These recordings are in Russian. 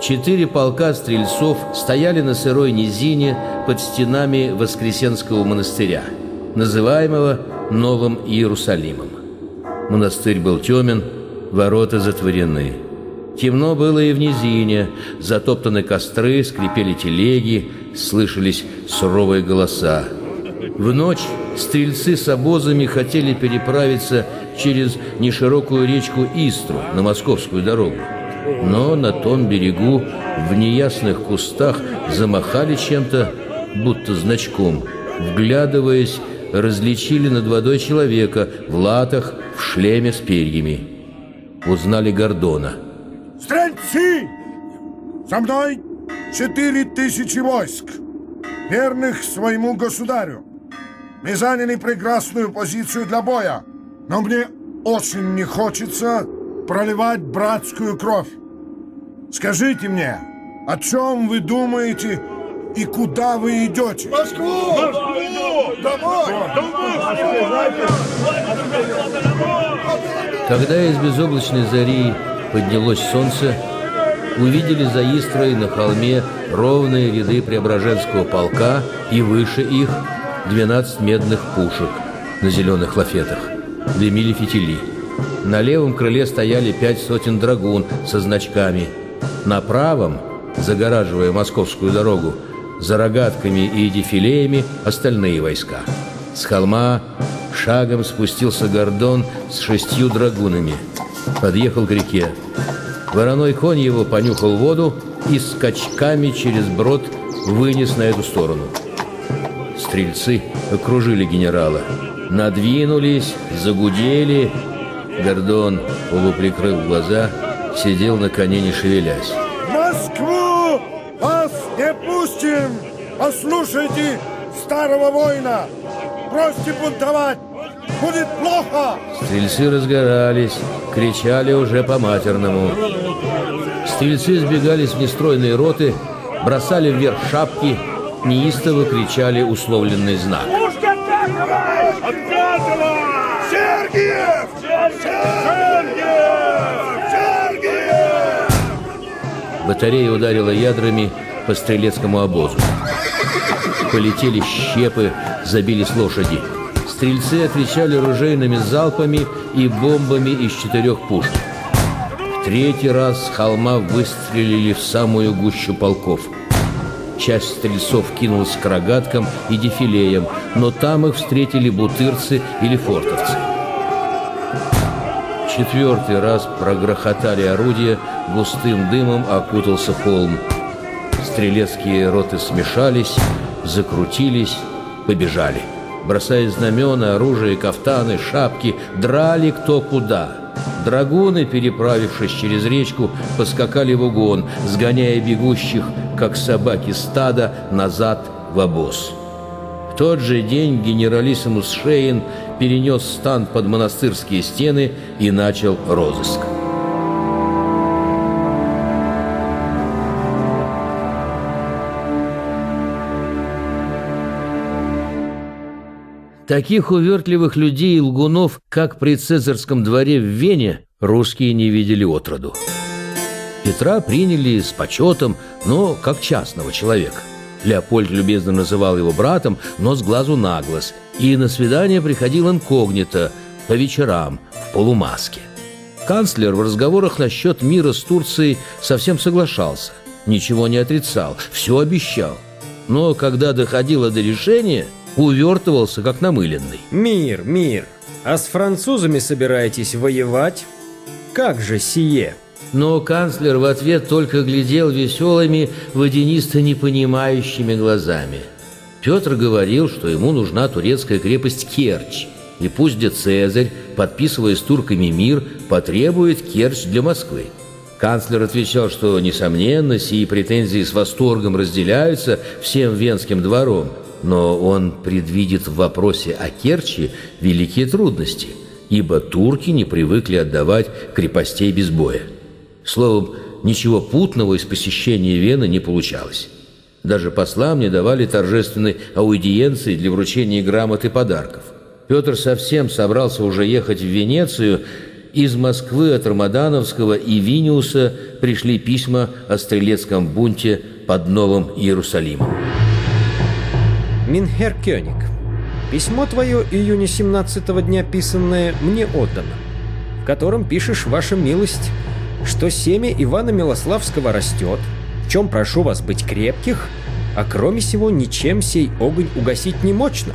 четыре полка стрельцов стояли на сырой низине под стенами Воскресенского монастыря, называемого Новым Иерусалимом. Монастырь был темен, ворота затворены. Темно было и в низине, затоптаны костры, скрипели телеги, слышались суровые голоса. В ночь стрельцы с обозами хотели переправиться через неширокую речку Истру на московскую дорогу. Но на том берегу в неясных кустах замахали чем-то, будто значком. Вглядываясь, различили над водой человека в латах, в шлеме с перьями. Узнали Гордона. «Стрельцы! За мной четыре тысячи войск, верных своему государю. Мы заняли прекрасную позицию для боя, но мне очень не хочется проливать братскую кровь. Скажите мне, о чем вы думаете и куда вы идете? Москву! Москву! Домой! Когда из безоблачной зари поднялось солнце, увидели за Истрой на холме ровные ряды Преображенского полка и выше их 12 медных пушек на зеленых лафетах. Дымили фитили. На левом крыле стояли пять сотен драгун со значками. На правом, загораживая московскую дорогу, за рогатками и дефилеями остальные войска. С холма шагом спустился Гордон с шестью драгунами. Подъехал к реке. Вороной конь его понюхал воду и скачками через брод вынес на эту сторону. Стрельцы окружили генерала. Надвинулись, загудели. Гордон, полуприкрыв глаза, сидел на коне, не шевелясь. Москву вас не пустим! Послушайте старого воина! Бросьте бунтовать! Будет плохо! Стрельцы разгорались, кричали уже по-матерному. Стрельцы сбегались в нестройные роты, бросали вверх шапки, неистово кричали условленный знак. Батарея ударила ядрами по стрелецкому обозу. Полетели щепы, забились лошади. Стрельцы отвечали ружейными залпами и бомбами из четырех пушек. В третий раз с холма выстрелили в самую гущу полков. Часть стрельцов кинулась к рогаткам и дефилеям, но там их встретили бутырцы или фортовцы. Четвертый раз прогрохотали орудия, густым дымом окутался холм. Стрелецкие роты смешались, закрутились, побежали. Бросая знамена, оружие, кафтаны, шапки, драли кто куда. Драгуны, переправившись через речку, поскакали в угон, сгоняя бегущих, как собаки стада, назад в обоз. В тот же день генералиссимус Шейн перенес стан под монастырские стены и начал розыск. Таких увертливых людей и лгунов, как при цезарском дворе в Вене, русские не видели отроду. Петра приняли с почетом, но как частного человека. Леопольд любезно называл его братом, но с глазу на глаз, и на свидание приходил инкогнито, по вечерам, в полумаске. Канцлер в разговорах насчет мира с Турцией совсем соглашался, ничего не отрицал, все обещал. Но когда доходило до решения – увертывался, как намыленный. Мир, мир. А с французами собираетесь воевать? Как же сие? Но канцлер в ответ только глядел веселыми, водянисто непонимающими глазами. Петр говорил, что ему нужна турецкая крепость Керчь, и пусть де Цезарь, подписывая с турками мир, потребует Керчь для Москвы. Канцлер отвечал, что, несомненно, сии претензии с восторгом разделяются всем венским двором, но он предвидит в вопросе о Керчи великие трудности, ибо турки не привыкли отдавать крепостей без боя. Словом, ничего путного из посещения Вены не получалось. Даже послам не давали торжественной аудиенции для вручения грамот и подарков. Петр совсем собрался уже ехать в Венецию, из Москвы от Рамадановского и Виниуса пришли письма о стрелецком бунте под Новым Иерусалимом. Минхер Кёник, письмо твое июня 17 дня писанное мне отдано, в котором пишешь, ваша милость, что семя Ивана Милославского растет, в чем прошу вас быть крепких, а кроме сего ничем сей огонь угасить не мощно.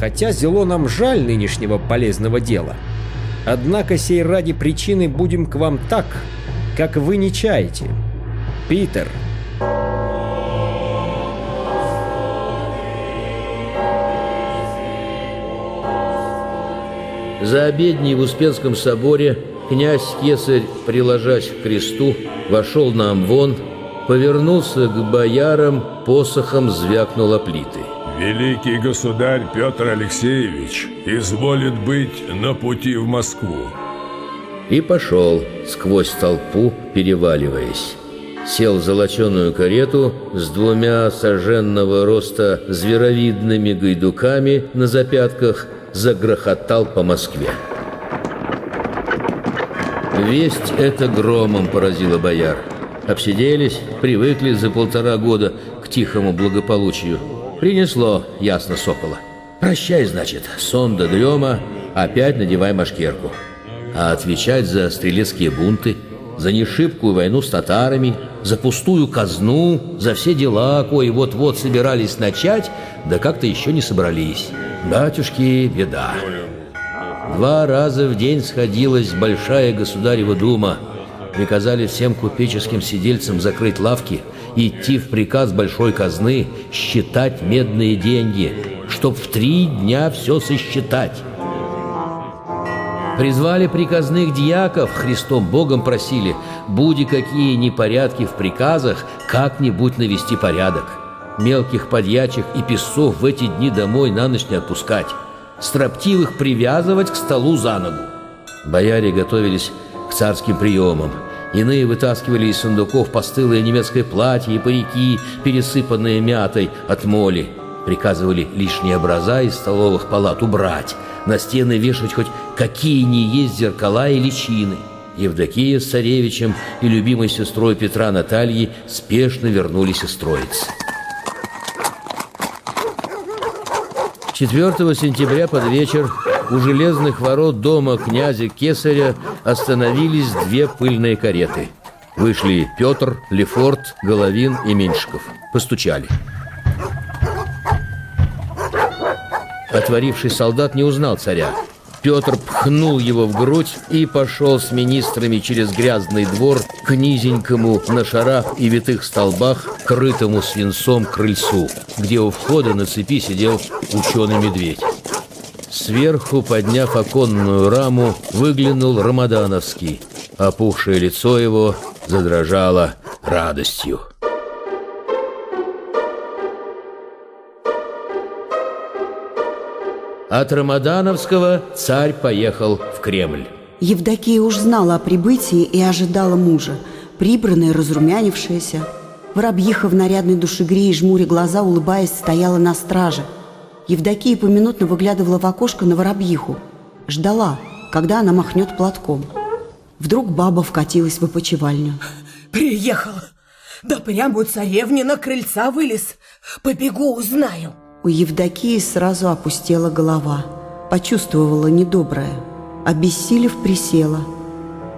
Хотя зело нам жаль нынешнего полезного дела, однако сей ради причины будем к вам так, как вы не чаете. Питер, За обедней в Успенском соборе князь Кесарь, приложась к кресту, вошел на амвон, повернулся к боярам, посохом звякнула плиты. Великий государь Петр Алексеевич изволит быть на пути в Москву. И пошел сквозь толпу, переваливаясь. Сел в золоченую карету с двумя соженного роста зверовидными гайдуками на запятках загрохотал по Москве. Весть эта громом поразила бояр. Обсиделись, привыкли за полтора года к тихому благополучию. Принесло, ясно, сокола. Прощай, значит, сон до дрема, опять надевай машкерку. А отвечать за стрелецкие бунты, за нешибкую войну с татарами, за пустую казну, за все дела, кои вот-вот собирались начать, да как-то еще не собрались. Батюшки, беда. Два раза в день сходилась большая государева дума. Приказали всем купеческим сидельцам закрыть лавки, идти в приказ большой казны, считать медные деньги, чтоб в три дня все сосчитать. Призвали приказных дьяков, Христом Богом просили, буди какие непорядки в приказах, как-нибудь навести порядок. Мелких подьячих и песцов в эти дни домой на ночь не отпускать. Строптивых привязывать к столу за ногу. Бояре готовились к царским приемам. Иные вытаскивали из сундуков постылое немецкое платье и парики, пересыпанные мятой от моли. Приказывали лишние образа из столовых палат убрать, на стены вешать хоть какие ни есть зеркала и личины. Евдокия с царевичем и любимой сестрой Петра Натальей спешно вернулись из Троицы. 4 сентября под вечер у железных ворот дома князя Кесаря остановились две пыльные кареты. Вышли Петр, Лефорт, Головин и Меньшиков. Постучали. Отворивший солдат не узнал царя. Петр пхнул его в грудь и пошел с министрами через грязный двор к низенькому на шарах и витых столбах, крытому свинцом крыльцу, где у входа на цепи сидел ученый-медведь. Сверху, подняв оконную раму, выглянул Рамадановский. Опухшее лицо его задрожало радостью. От Рамадановского царь поехал в Кремль. Евдокия уж знала о прибытии и ожидала мужа, прибранная, разрумянившаяся. Воробьиха в нарядной душегре и жмуря глаза, улыбаясь, стояла на страже. Евдокия поминутно выглядывала в окошко на воробьиху. Ждала, когда она махнет платком. Вдруг баба вкатилась в опочивальню. Приехал. Да прямо у царевни на крыльца вылез. Побегу, узнаю. У Евдокии сразу опустела голова. Почувствовала недоброе. Обессилев, присела.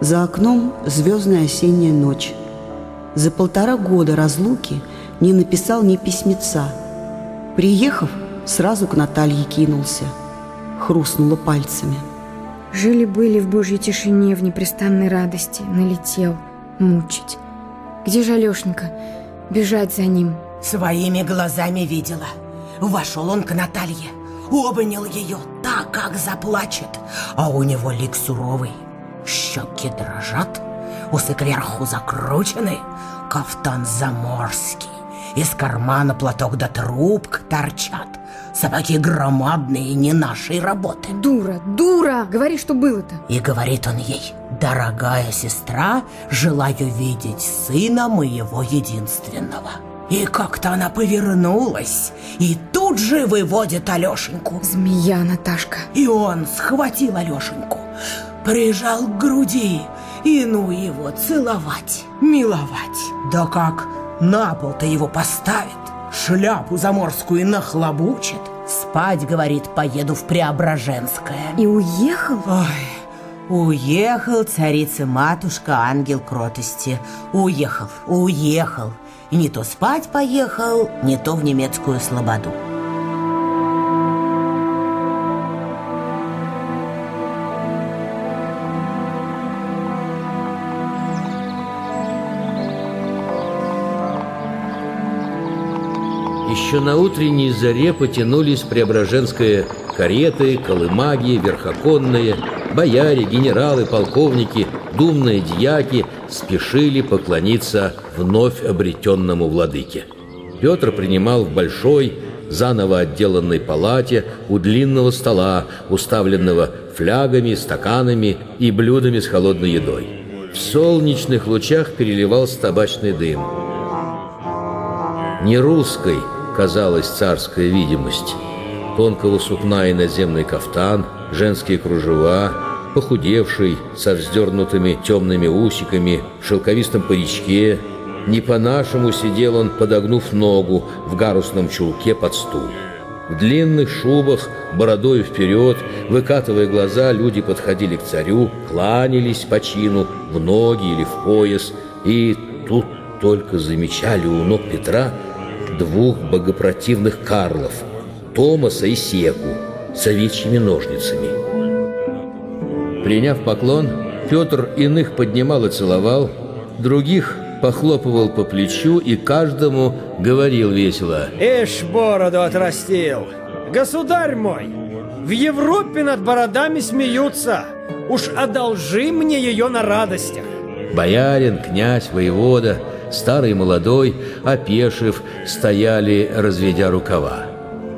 За окном звездная осенняя ночь. За полтора года разлуки не написал ни письмеца. Приехав, сразу к Наталье кинулся. Хрустнула пальцами. Жили-были в божьей тишине, в непрестанной радости. Налетел, мучить. Где же Алешенька? Бежать за ним. Своими глазами видела. Вошел он к Наталье, обнял ее так, как заплачет, а у него лик суровый. Щеки дрожат, усы кверху закручены, кафтан заморский. Из кармана платок да трубка торчат. Собаки громадные, не нашей работы. Дура, дура! Говори, что было-то. И говорит он ей, дорогая сестра, желаю видеть сына моего единственного. И как-то она повернулась и тут же выводит Алешеньку. Змея, Наташка. И он схватил Алешеньку, прижал к груди и ну его целовать, миловать. Да как на пол-то его поставит, шляпу заморскую нахлобучит. Спать, говорит, поеду в Преображенское. И уехал? Ой, уехал царица-матушка, ангел кротости. Уехал, уехал. И не то спать поехал, не то в немецкую слободу. Еще на утренней заре потянулись преображенские кареты, колымаги, верхоконные, бояре, генералы, полковники, думные дьяки спешили поклониться вновь обретенному владыке. Петр принимал в большой, заново отделанной палате у длинного стола, уставленного флягами, стаканами и блюдами с холодной едой. В солнечных лучах переливался табачный дым. Не русской казалась царская видимость. Тонкого сукна и наземный кафтан, женские кружева, похудевший, со вздернутыми темными усиками, шелковистом паричке. Не по-нашему сидел он, подогнув ногу в гарусном чулке под стул. В длинных шубах, бородой вперед, выкатывая глаза, люди подходили к царю, кланялись по чину, в ноги или в пояс, и тут только замечали у ног Петра двух богопротивных Карлов, Томаса и Секу, с овечьими ножницами. Приняв поклон, Петр иных поднимал и целовал, других похлопывал по плечу и каждому говорил весело. Эш бороду отрастил. Государь мой, в Европе над бородами смеются. Уж одолжи мне ее на радостях. Боярин, князь, воевода, старый и молодой, опешив, стояли, разведя рукава.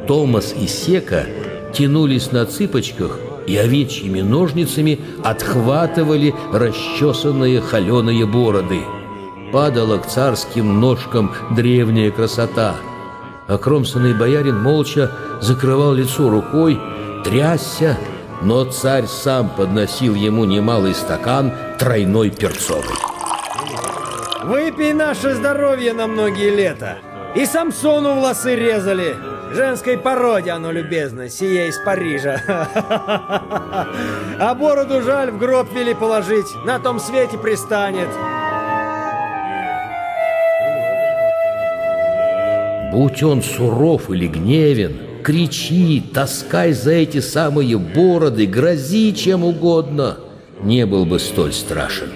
Томас и Сека тянулись на цыпочках и овечьими ножницами отхватывали расчесанные холеные бороды. Падала к царским ножкам древняя красота. Окромсанный боярин молча закрывал лицо рукой, трясся, но царь сам подносил ему немалый стакан тройной перцовой. Выпей наше здоровье на многие лета. И Самсону волосы резали. Женской породе оно любезно, сие из Парижа. А бороду жаль в гроб вели положить, на том свете пристанет. Будь он суров или гневен, кричи, таскай за эти самые бороды, грози чем угодно, не был бы столь страшен.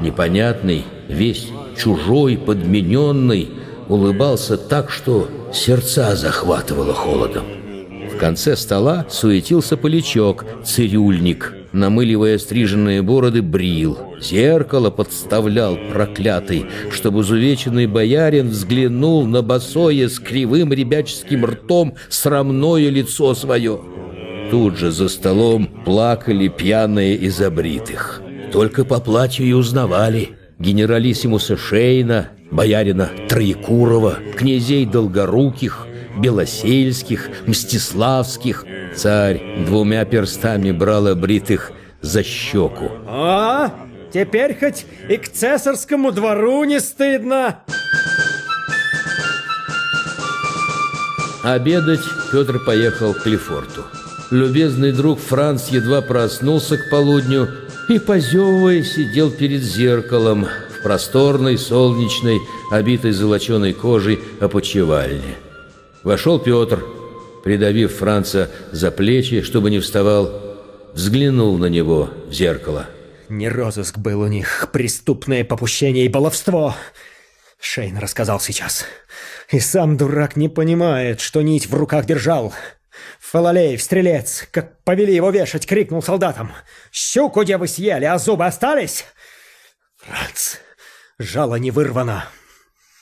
Непонятный, весь чужой, подмененный, улыбался так, что сердца захватывало холодом. В конце стола суетился полячок, цирюльник, намыливая стриженные бороды, брил. Зеркало подставлял проклятый, чтобы изувеченный боярин взглянул на босое с кривым ребяческим ртом срамное лицо свое. Тут же за столом плакали пьяные из обритых. Только по платью и узнавали – генералиссимуса Шейна, боярина Троекурова, князей Долгоруких, Белосельских, Мстиславских. Царь двумя перстами брал обритых за щеку. А, теперь хоть и к цесарскому двору не стыдно. Обедать Петр поехал к Клифорту. Любезный друг Франц едва проснулся к полудню и, позевывая, сидел перед зеркалом в просторной, солнечной, обитой золоченой кожей опочивальне. Вошел Петр, придавив Франца за плечи, чтобы не вставал, взглянул на него в зеркало. Не розыск был у них, преступное попущение и баловство. Шейн рассказал сейчас. И сам дурак не понимает, что нить в руках держал. Фалалеев, стрелец, как повели его вешать, крикнул солдатам. «Щуку где вы съели, а зубы остались?» Франц, жало не вырвано.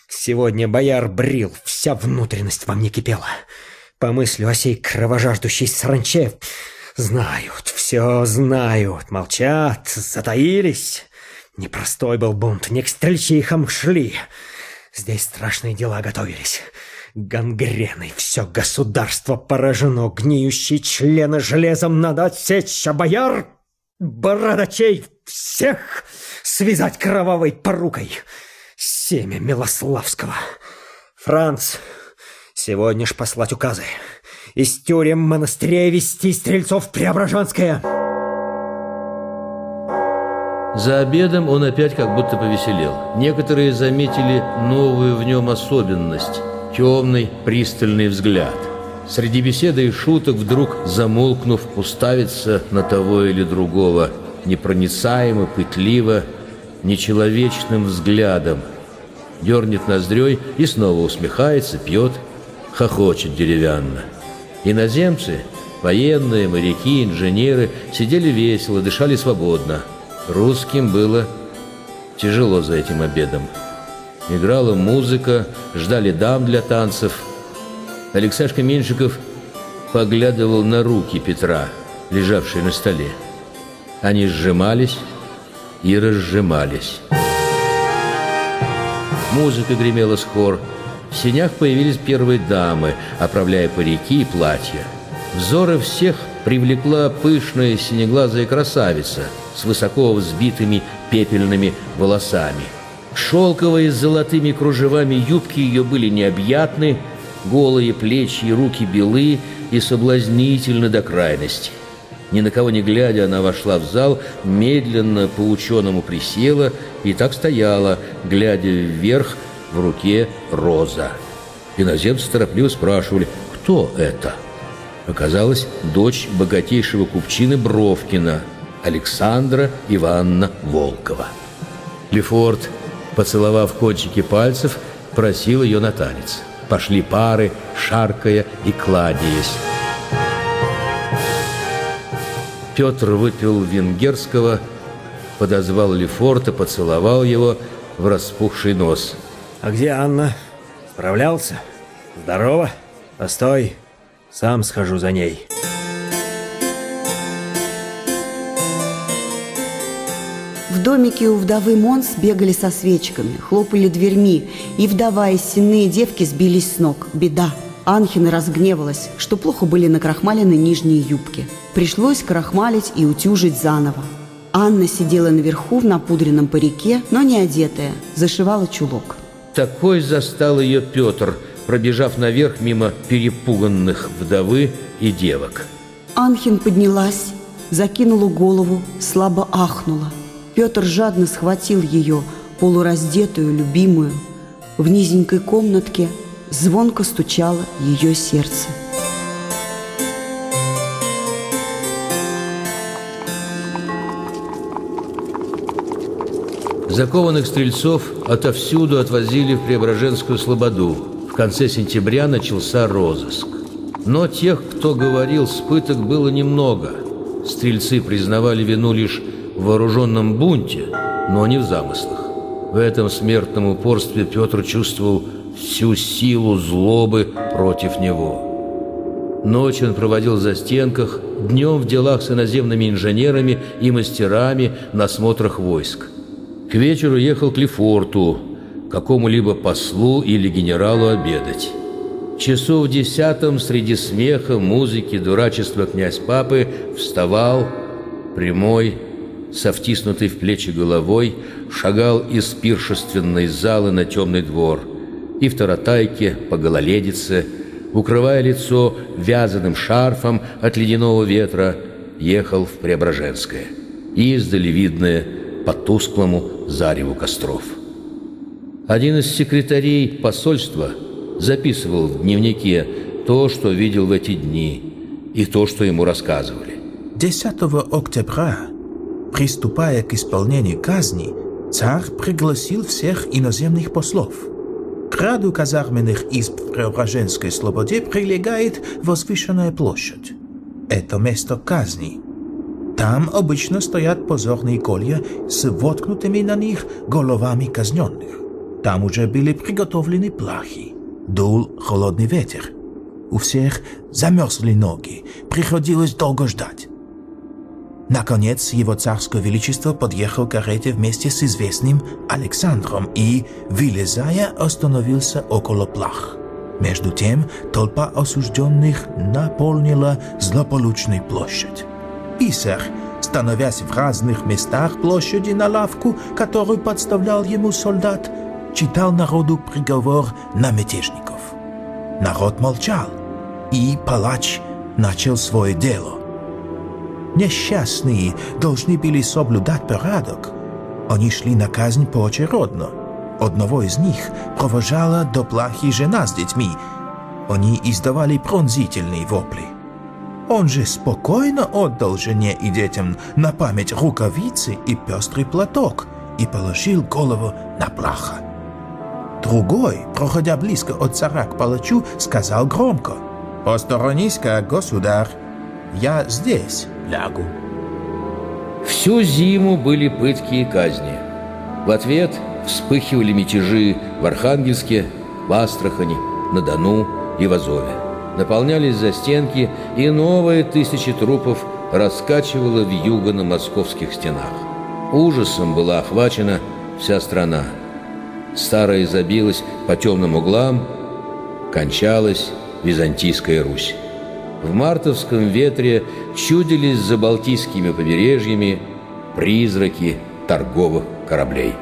Сегодня бояр брил, вся внутренность во мне кипела. По мыслю о сей кровожаждущей саранче знают, все знают, молчат, затаились. Непростой был бунт, не к стрельчихам шли. Здесь страшные дела готовились. Гангреной все государство поражено, гниющие члены железом надо отсечь, а бояр бородачей всех связать кровавой порукой. Семя Милославского. Франц, сегодня ж послать указы. Из тюрем монастырей вести стрельцов Преображенское. За обедом он опять как будто повеселел. Некоторые заметили новую в нем особенность – темный, пристальный взгляд. Среди беседы и шуток вдруг, замолкнув, уставится на того или другого, непроницаемо, пытливо, нечеловечным взглядом. Дернет ноздрёй и снова усмехается, пьет, хохочет деревянно. Иноземцы, военные, моряки, инженеры сидели весело, дышали свободно – Русским было тяжело за этим обедом. Играла музыка, ждали дам для танцев. Алексашка Меньшиков поглядывал на руки Петра, лежавшие на столе. Они сжимались и разжимались. Музыка гремела с хор. В сенях появились первые дамы, оправляя парики и платья. Взоры всех привлекла пышная синеглазая красавица с высоко взбитыми пепельными волосами. Шелковые с золотыми кружевами юбки ее были необъятны, голые плечи и руки белы и соблазнительны до крайности. Ни на кого не глядя, она вошла в зал, медленно по ученому присела и так стояла, глядя вверх, в руке роза. Иноземцы торопливо спрашивали, кто это? оказалась дочь богатейшего купчины Бровкина, Александра Ивановна Волкова. Лефорт, поцеловав кончики пальцев, просил ее на танец. Пошли пары, шаркая и кладяясь. Петр выпил венгерского, подозвал Лефорта, поцеловал его в распухший нос. «А где Анна? Справлялся? Здорово? Постой!» Сам схожу за ней. В домике у вдовы Монс бегали со свечками, хлопали дверьми, и вдова и сенные девки сбились с ног. Беда. Анхина разгневалась, что плохо были накрахмалены нижние юбки. Пришлось крахмалить и утюжить заново. Анна сидела наверху в напудренном парике, но не одетая, зашивала чулок. Такой застал ее Петр – пробежав наверх мимо перепуганных вдовы и девок. Анхин поднялась, закинула голову, слабо ахнула. Петр жадно схватил ее, полураздетую, любимую. В низенькой комнатке звонко стучало ее сердце. Закованных стрельцов отовсюду отвозили в Преображенскую слободу – в конце сентября начался розыск. Но тех, кто говорил с пыток, было немного. Стрельцы признавали вину лишь в вооруженном бунте, но не в замыслах. В этом смертном упорстве Петр чувствовал всю силу злобы против него. Ночь он проводил за стенках, днем в делах с иноземными инженерами и мастерами на смотрах войск. К вечеру ехал к Лефорту, какому-либо послу или генералу обедать. Часу в десятом среди смеха, музыки, дурачества князь Папы вставал, прямой, со втиснутой в плечи головой, шагал из пиршественной залы на темный двор и в таратайке по гололедице, укрывая лицо вязаным шарфом от ледяного ветра, ехал в Преображенское, издали видное по тусклому зареву костров. Один из секретарей посольства записывал в дневнике то, что видел в эти дни, и то, что ему рассказывали. 10 октября, приступая к исполнению казни, царь пригласил всех иноземных послов. К ряду казарменных изб в Преображенской слободе прилегает возвышенная площадь. Это место казни. Там обычно стоят позорные колья с воткнутыми на них головами казненных. Там уже были приготовлены плахи. Дул холодный ветер. У всех замерзли ноги, приходилось долго ждать. Наконец, его царское величество подъехал к карете вместе с известным Александром и, вылезая, остановился около плах. Между тем, толпа осужденных наполнила злополучную площадь. Писарь становясь в разных местах площади на лавку, которую подставлял ему солдат, читал народу приговор на мятежников. Народ молчал, и палач начал свое дело. Несчастные должны были соблюдать порядок. Они шли на казнь поочередно. Одного из них провожала до плахи жена с детьми. Они издавали пронзительные вопли. Он же спокойно отдал жене и детям на память рукавицы и пестрый платок и положил голову на плаха. Другой, проходя близко от царя к палачу, сказал громко «Посторонись-ка, государь, я здесь лягу». Всю зиму были пытки и казни. В ответ вспыхивали мятежи в Архангельске, в Астрахани, на Дону и в Азове. Наполнялись застенки, и новые тысячи трупов раскачивало в юго на московских стенах. Ужасом была охвачена вся страна. Старая забилась по темным углам, кончалась Византийская Русь. В мартовском ветре чудились за Балтийскими побережьями призраки торговых кораблей.